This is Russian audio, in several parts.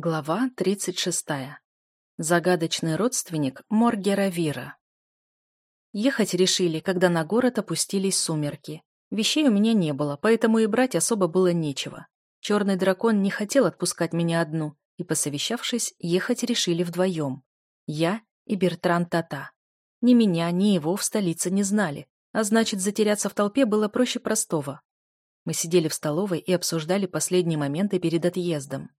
Глава 36. Загадочный родственник Моргера Вира. Ехать решили, когда на город опустились сумерки. Вещей у меня не было, поэтому и брать особо было нечего. Черный дракон не хотел отпускать меня одну, и, посовещавшись, ехать решили вдвоем. Я и Бертран Тата. Ни меня, ни его в столице не знали, а значит, затеряться в толпе было проще простого. Мы сидели в столовой и обсуждали последние моменты перед отъездом.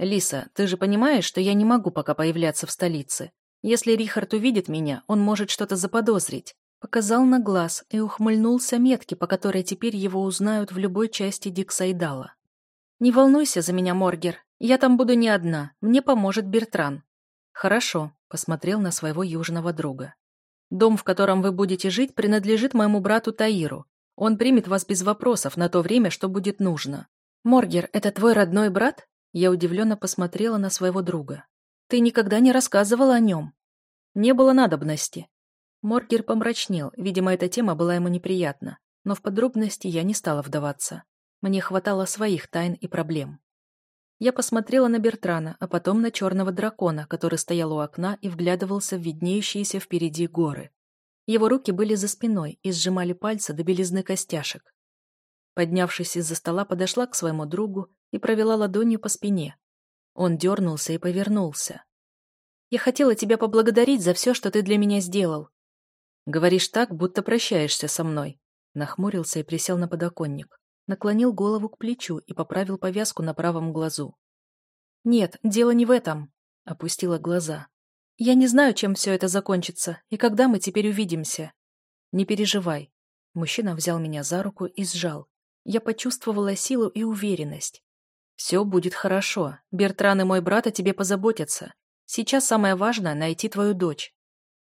«Лиса, ты же понимаешь, что я не могу пока появляться в столице. Если Рихард увидит меня, он может что-то заподозрить». Показал на глаз и ухмыльнулся метки, по которой теперь его узнают в любой части Диксайдала. «Не волнуйся за меня, Моргер. Я там буду не одна. Мне поможет Бертран». «Хорошо», — посмотрел на своего южного друга. «Дом, в котором вы будете жить, принадлежит моему брату Таиру. Он примет вас без вопросов на то время, что будет нужно. Моргер, это твой родной брат?» Я удивленно посмотрела на своего друга. «Ты никогда не рассказывал о нем?» «Не было надобности». Моргер помрачнел, видимо, эта тема была ему неприятна, но в подробности я не стала вдаваться. Мне хватало своих тайн и проблем. Я посмотрела на Бертрана, а потом на черного дракона, который стоял у окна и вглядывался в виднеющиеся впереди горы. Его руки были за спиной и сжимали пальцы до белизны костяшек. Поднявшись из-за стола, подошла к своему другу и провела ладонью по спине. Он дернулся и повернулся. «Я хотела тебя поблагодарить за все, что ты для меня сделал». «Говоришь так, будто прощаешься со мной», нахмурился и присел на подоконник, наклонил голову к плечу и поправил повязку на правом глазу. «Нет, дело не в этом», — опустила глаза. «Я не знаю, чем все это закончится, и когда мы теперь увидимся». «Не переживай». Мужчина взял меня за руку и сжал. Я почувствовала силу и уверенность. «Все будет хорошо. Бертран и мой брат о тебе позаботятся. Сейчас самое важное — найти твою дочь».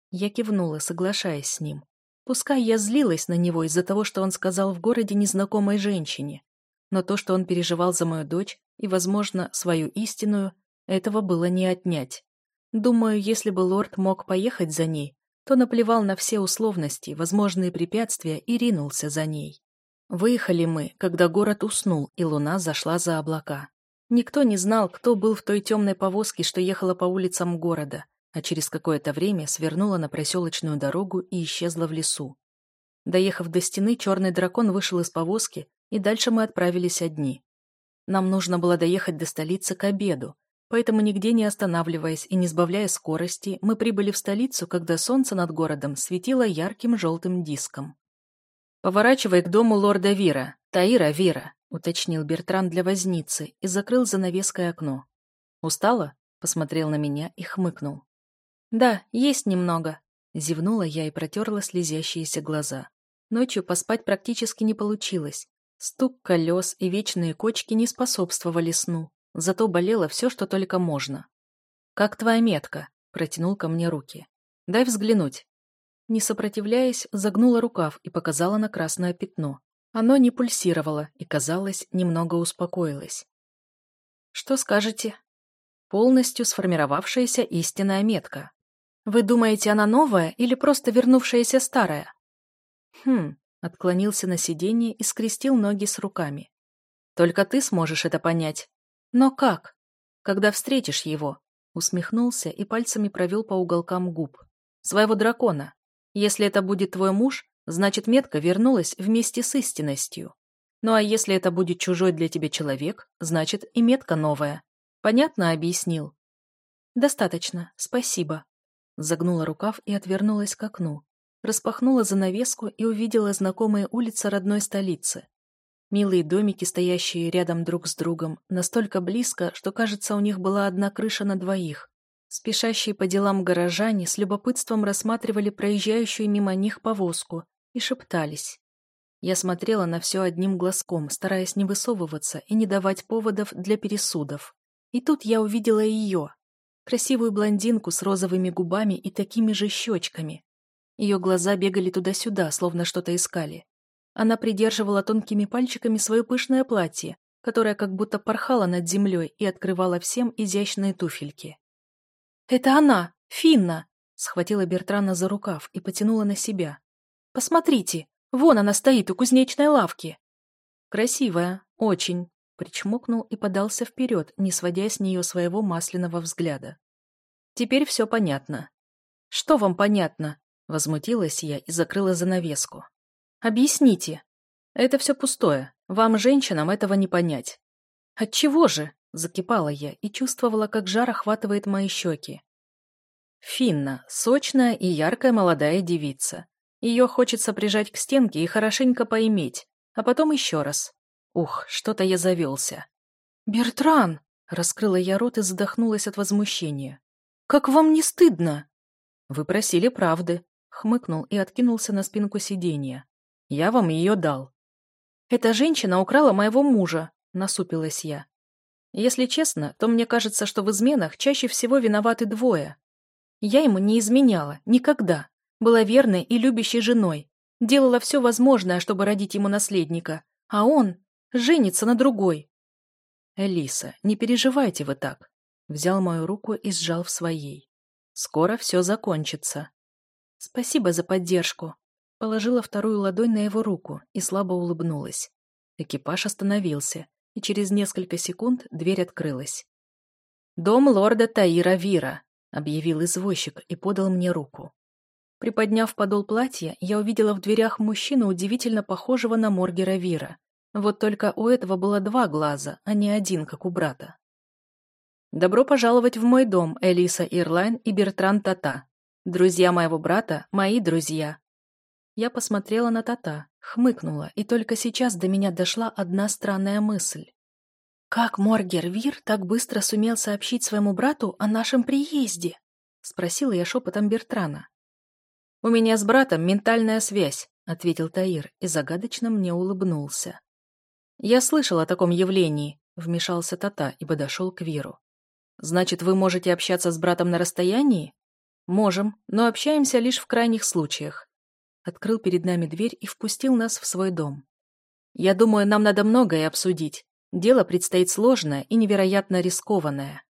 Я кивнула, соглашаясь с ним. Пускай я злилась на него из-за того, что он сказал в городе незнакомой женщине. Но то, что он переживал за мою дочь и, возможно, свою истинную, этого было не отнять. Думаю, если бы лорд мог поехать за ней, то наплевал на все условности, возможные препятствия и ринулся за ней. Выехали мы, когда город уснул, и луна зашла за облака. Никто не знал, кто был в той темной повозке, что ехала по улицам города, а через какое-то время свернула на проселочную дорогу и исчезла в лесу. Доехав до стены, черный дракон вышел из повозки, и дальше мы отправились одни. Нам нужно было доехать до столицы к обеду, поэтому нигде не останавливаясь и не сбавляя скорости, мы прибыли в столицу, когда солнце над городом светило ярким желтым диском. «Поворачивай к дому лорда Вира, Таира Вира», — уточнил Бертран для возницы и закрыл занавеской окно. «Устала?» — посмотрел на меня и хмыкнул. «Да, есть немного», — зевнула я и протерла слезящиеся глаза. Ночью поспать практически не получилось. Стук колес и вечные кочки не способствовали сну, зато болело все, что только можно. «Как твоя метка?» — протянул ко мне руки. «Дай взглянуть». Не сопротивляясь, загнула рукав и показала на красное пятно. Оно не пульсировало и, казалось, немного успокоилось. «Что скажете?» «Полностью сформировавшаяся истинная метка. Вы думаете, она новая или просто вернувшаяся старая?» «Хм», — отклонился на сиденье и скрестил ноги с руками. «Только ты сможешь это понять. Но как? Когда встретишь его?» Усмехнулся и пальцами провел по уголкам губ. «Своего дракона. Если это будет твой муж, значит метка вернулась вместе с истинностью. Ну а если это будет чужой для тебя человек, значит и метка новая. Понятно объяснил? Достаточно, спасибо. Загнула рукав и отвернулась к окну. Распахнула занавеску и увидела знакомые улицы родной столицы. Милые домики, стоящие рядом друг с другом, настолько близко, что, кажется, у них была одна крыша на двоих. Спешащие по делам горожане с любопытством рассматривали проезжающую мимо них повозку и шептались. Я смотрела на все одним глазком, стараясь не высовываться и не давать поводов для пересудов. И тут я увидела ее, красивую блондинку с розовыми губами и такими же щечками. Ее глаза бегали туда-сюда, словно что-то искали. Она придерживала тонкими пальчиками свое пышное платье, которое как будто порхало над землей и открывало всем изящные туфельки. «Это она! Финна!» Схватила Бертрана за рукав и потянула на себя. «Посмотрите! Вон она стоит у кузнечной лавки!» «Красивая, очень!» причмокнул и подался вперед, не сводя с нее своего масляного взгляда. «Теперь все понятно». «Что вам понятно?» — возмутилась я и закрыла занавеску. «Объясните». «Это все пустое. Вам, женщинам, этого не понять». «Отчего же?» — закипала я и чувствовала, как жар охватывает мои щеки. Финна — сочная и яркая молодая девица. Ее хочется прижать к стенке и хорошенько поиметь, а потом еще раз. Ух, что-то я завелся. «Бертран!» — раскрыла я рот и задохнулась от возмущения. «Как вам не стыдно?» «Вы просили правды», — хмыкнул и откинулся на спинку сиденья. «Я вам ее дал». «Эта женщина украла моего мужа», — насупилась я. «Если честно, то мне кажется, что в изменах чаще всего виноваты двое. Я ему не изменяла, никогда. Была верной и любящей женой. Делала все возможное, чтобы родить ему наследника. А он женится на другой. «Элиса, не переживайте вы так», — взял мою руку и сжал в своей. «Скоро все закончится». «Спасибо за поддержку», — положила вторую ладонь на его руку и слабо улыбнулась. Экипаж остановился, и через несколько секунд дверь открылась. «Дом лорда Таира Вира», — объявил извозчик и подал мне руку. Приподняв подол платья, я увидела в дверях мужчину, удивительно похожего на Моргера Вира. Вот только у этого было два глаза, а не один, как у брата. «Добро пожаловать в мой дом, Элиса Ирлайн и Бертран Тата. Друзья моего брата – мои друзья». Я посмотрела на Тата, хмыкнула, и только сейчас до меня дошла одна странная мысль. «Как Моргер Вир так быстро сумел сообщить своему брату о нашем приезде?» — спросила я шепотом Бертрана. «У меня с братом ментальная связь», — ответил Таир и загадочно мне улыбнулся. «Я слышал о таком явлении», — вмешался Тата и подошел к Виру. «Значит, вы можете общаться с братом на расстоянии?» «Можем, но общаемся лишь в крайних случаях». Открыл перед нами дверь и впустил нас в свой дом. «Я думаю, нам надо многое обсудить. Дело предстоит сложное и невероятно рискованное.